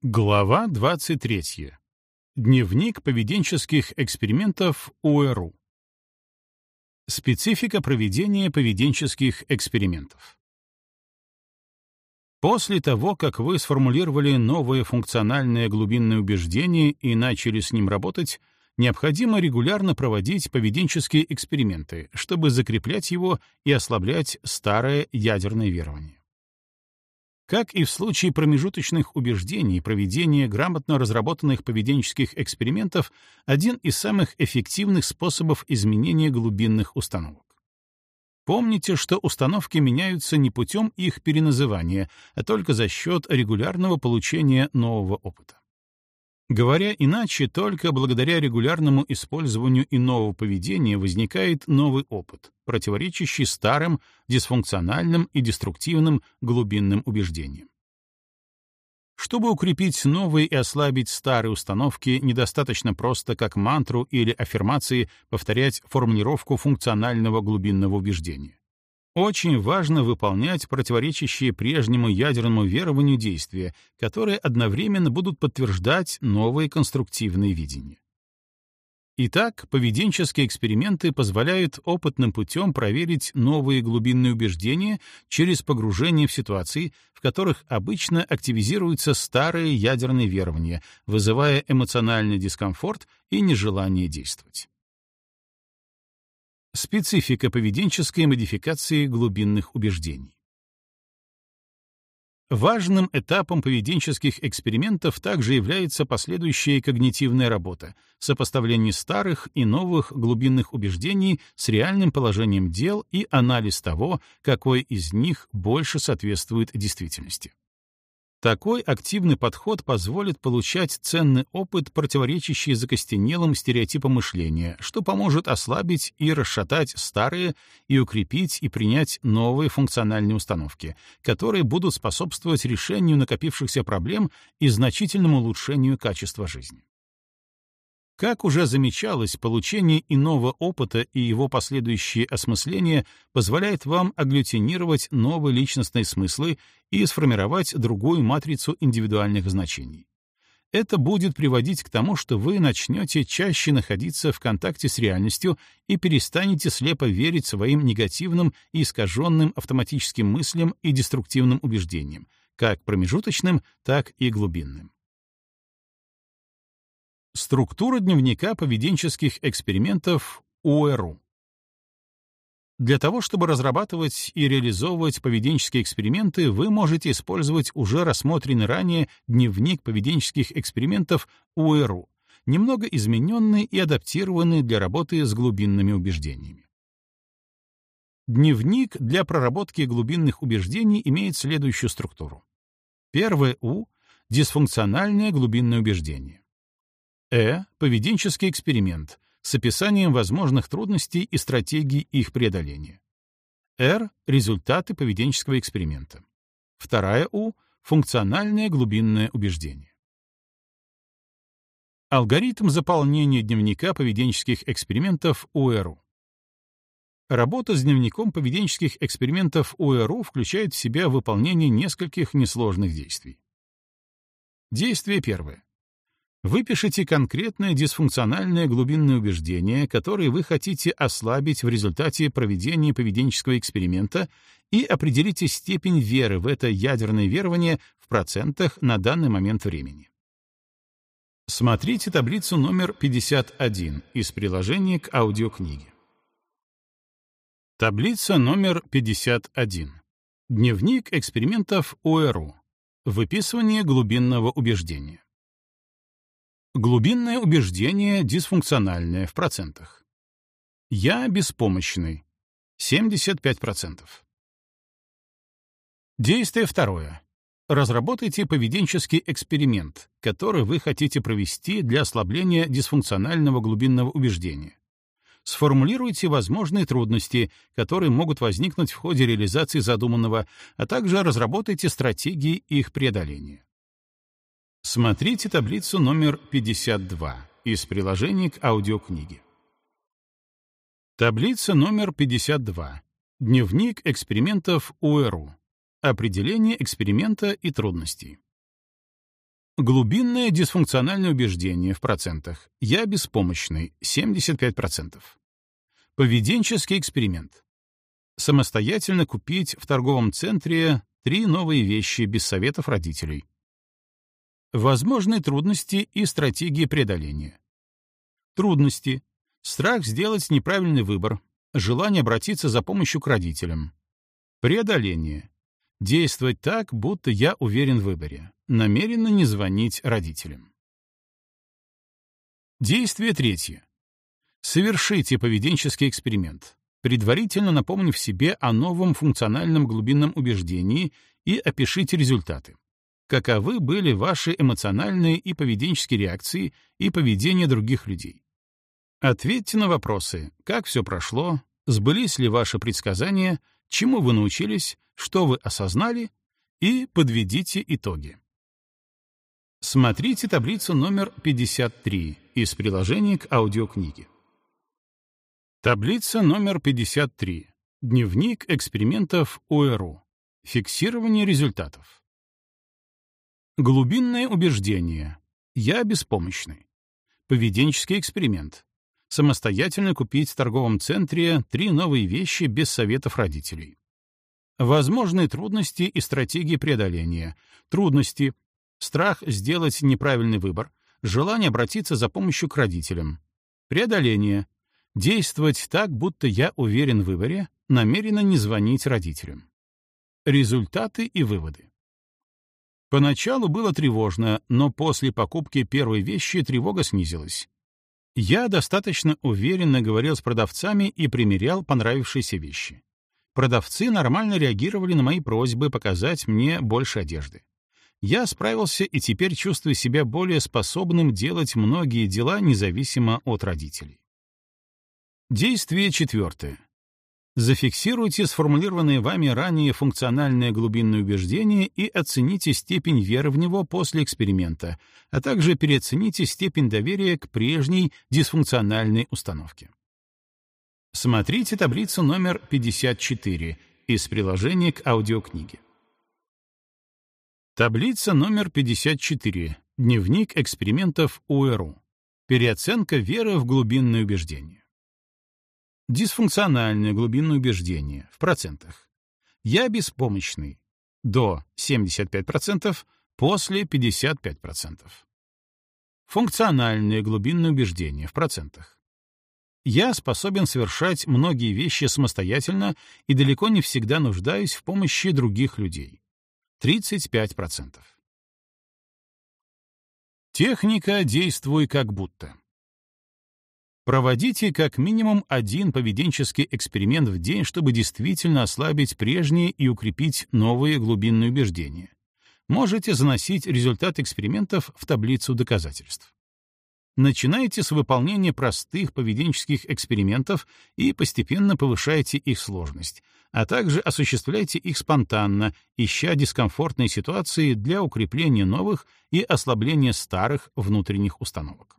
Глава 23. Дневник поведенческих экспериментов УЭРУ. Специфика проведения поведенческих экспериментов. После того, как вы сформулировали новое функциональное глубинное убеждение и начали с ним работать, необходимо регулярно проводить поведенческие эксперименты, чтобы закреплять его и ослаблять старое ядерное верование. Как и в случае промежуточных убеждений, проведение грамотно разработанных поведенческих экспериментов — один из самых эффективных способов изменения глубинных установок. Помните, что установки меняются не путем их переназывания, а только за счет регулярного получения нового опыта. Говоря иначе, только благодаря регулярному использованию иного поведения возникает новый опыт, противоречащий старым, дисфункциональным и деструктивным глубинным убеждениям. Чтобы укрепить новые и ослабить старые установки, недостаточно просто как мантру или аффирмации повторять формулировку функционального глубинного убеждения. Очень важно выполнять противоречащие прежнему ядерному верованию действия, которые одновременно будут подтверждать новые конструктивные видения. Итак, поведенческие эксперименты позволяют опытным путем проверить новые глубинные убеждения через погружение в ситуации, в которых обычно активизируются старые ядерные верования, вызывая эмоциональный дискомфорт и нежелание действовать. Специфика поведенческой модификации глубинных убеждений. Важным этапом поведенческих экспериментов также является последующая когнитивная работа, сопоставление старых и новых глубинных убеждений с реальным положением дел и анализ того, какой из них больше соответствует действительности. Такой активный подход позволит получать ценный опыт, противоречащий закостенелым стереотипам мышления, что поможет ослабить и расшатать старые и укрепить и принять новые функциональные установки, которые будут способствовать решению накопившихся проблем и значительному улучшению качества жизни. Как уже замечалось, получение иного опыта и его последующее осмысление позволяет вам агглютинировать новые личностные смыслы и сформировать другую матрицу индивидуальных значений. Это будет приводить к тому, что вы начнете чаще находиться в контакте с реальностью и перестанете слепо верить своим негативным и искаженным автоматическим мыслям и деструктивным убеждениям, как промежуточным, так и глубинным. Структура дневника поведенческих экспериментов УЭРУ. Для того, чтобы разрабатывать и реализовывать поведенческие эксперименты, вы можете использовать уже рассмотренный ранее дневник поведенческих экспериментов УЭРУ, немного измененный и адаптированный для работы с глубинными убеждениями. Дневник для проработки глубинных убеждений имеет следующую структуру. Первое У — дисфункциональное глубинное убеждение. Э. Поведенческий эксперимент с описанием возможных трудностей и стратегий их преодоления. Р. Результаты поведенческого эксперимента. Вторая У. Функциональное глубинное убеждение. Алгоритм заполнения дневника поведенческих экспериментов УРУ. Работа с дневником поведенческих экспериментов УРУ включает в себя выполнение нескольких несложных действий. Действие первое. Выпишите конкретное дисфункциональное глубинное убеждение, которое вы хотите ослабить в результате проведения поведенческого эксперимента и определите степень веры в это ядерное верование в процентах на данный момент времени. Смотрите таблицу номер 51 из приложения к аудиокниге. Таблица номер 51. Дневник экспериментов ОРУ. Выписывание глубинного убеждения. Глубинное убеждение дисфункциональное в процентах. Я беспомощный. 75%. Действие второе. Разработайте поведенческий эксперимент, который вы хотите провести для ослабления дисфункционального глубинного убеждения. Сформулируйте возможные трудности, которые могут возникнуть в ходе реализации задуманного, а также разработайте стратегии их преодоления. Смотрите таблицу номер 52 из приложения к аудиокниге. Таблица номер 52. Дневник экспериментов УРУ. Определение эксперимента и трудностей. Глубинное дисфункциональное убеждение в процентах. Я беспомощный. 75%. Поведенческий эксперимент. Самостоятельно купить в торговом центре три новые вещи без советов родителей. Возможные трудности и стратегии преодоления. Трудности. Страх сделать неправильный выбор. Желание обратиться за помощью к родителям. Преодоление. Действовать так, будто я уверен в выборе. Намеренно не звонить родителям. Действие третье. Совершите поведенческий эксперимент, предварительно напомнив себе о новом функциональном глубинном убеждении и опишите результаты. Каковы были ваши эмоциональные и поведенческие реакции и поведение других людей? Ответьте на вопросы, как все прошло, сбылись ли ваши предсказания, чему вы научились, что вы осознали, и подведите итоги. Смотрите таблицу номер 53 из приложения к аудиокниге. Таблица номер 53. Дневник экспериментов ОРУ. Фиксирование результатов. Глубинное убеждение. Я беспомощный. Поведенческий эксперимент. Самостоятельно купить в торговом центре три новые вещи без советов родителей. Возможные трудности и стратегии преодоления. Трудности. Страх сделать неправильный выбор. Желание обратиться за помощью к родителям. Преодоление. Действовать так, будто я уверен в выборе, намеренно не звонить родителям. Результаты и выводы. Поначалу было тревожно, но после покупки первой вещи тревога снизилась. Я достаточно уверенно говорил с продавцами и примерял понравившиеся вещи. Продавцы нормально реагировали на мои просьбы показать мне больше одежды. Я справился и теперь чувствую себя более способным делать многие дела независимо от родителей. Действие четвертое. Зафиксируйте сформулированные вами ранее функциональное глубинное убеждение и оцените степень веры в него после эксперимента, а также переоцените степень доверия к прежней дисфункциональной установке. Смотрите таблицу номер 54 из приложения к аудиокниге. Таблица номер 54. Дневник экспериментов УРУ. Переоценка веры в глубинное убеждение. Дисфункциональное глубинное убеждение в процентах. Я беспомощный. До 75%, после 55%. Функциональное глубинное убеждение в процентах я способен совершать многие вещи самостоятельно и далеко не всегда нуждаюсь в помощи других людей. 35%. Техника «действуй как будто». Проводите как минимум один поведенческий эксперимент в день, чтобы действительно ослабить прежние и укрепить новые глубинные убеждения. Можете заносить результат экспериментов в таблицу доказательств. Начинайте с выполнения простых поведенческих экспериментов и постепенно повышайте их сложность, а также осуществляйте их спонтанно, ища дискомфортные ситуации для укрепления новых и ослабления старых внутренних установок.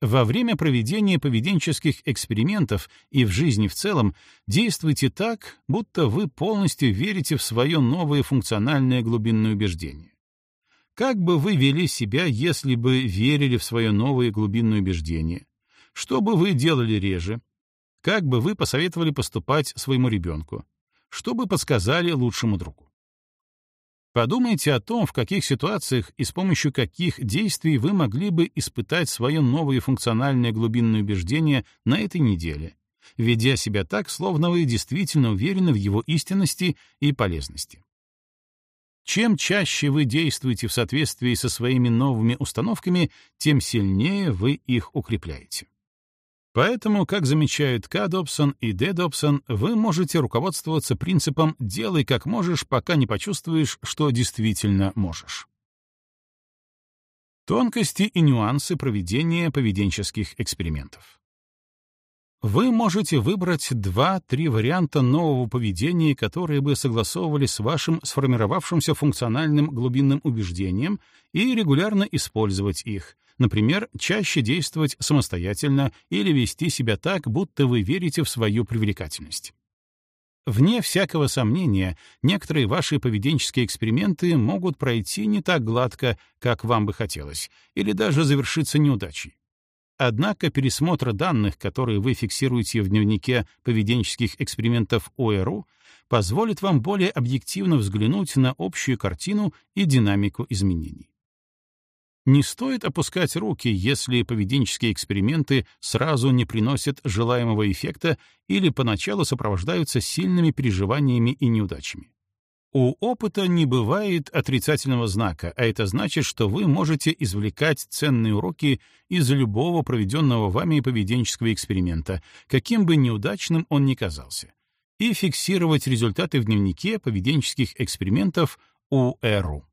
Во время проведения поведенческих экспериментов и в жизни в целом действуйте так, будто вы полностью верите в свое новое функциональное глубинное убеждение. Как бы вы вели себя, если бы верили в свое новое глубинное убеждение? Что бы вы делали реже? Как бы вы посоветовали поступать своему ребенку? Что бы подсказали лучшему другу? Подумайте о том, в каких ситуациях и с помощью каких действий вы могли бы испытать свое новое функциональное глубинное убеждение на этой неделе, ведя себя так, словно вы действительно уверены в его истинности и полезности. Чем чаще вы действуете в соответствии со своими новыми установками, тем сильнее вы их укрепляете. Поэтому, как замечают К. Добсон и Д. Добсон, вы можете руководствоваться принципом «делай как можешь, пока не почувствуешь, что действительно можешь». Тонкости и нюансы проведения поведенческих экспериментов. Вы можете выбрать два-три варианта нового поведения, которые бы согласовывали с вашим сформировавшимся функциональным глубинным убеждением и регулярно использовать их, например, чаще действовать самостоятельно или вести себя так, будто вы верите в свою привлекательность. Вне всякого сомнения, некоторые ваши поведенческие эксперименты могут пройти не так гладко, как вам бы хотелось, или даже завершиться неудачей. Однако пересмотр данных, которые вы фиксируете в дневнике поведенческих экспериментов ОРУ, позволит вам более объективно взглянуть на общую картину и динамику изменений. Не стоит опускать руки, если поведенческие эксперименты сразу не приносят желаемого эффекта или поначалу сопровождаются сильными переживаниями и неудачами. У опыта не бывает отрицательного знака, а это значит, что вы можете извлекать ценные уроки из любого проведенного вами поведенческого эксперимента, каким бы неудачным он ни казался, и фиксировать результаты в дневнике поведенческих экспериментов УЭРУ.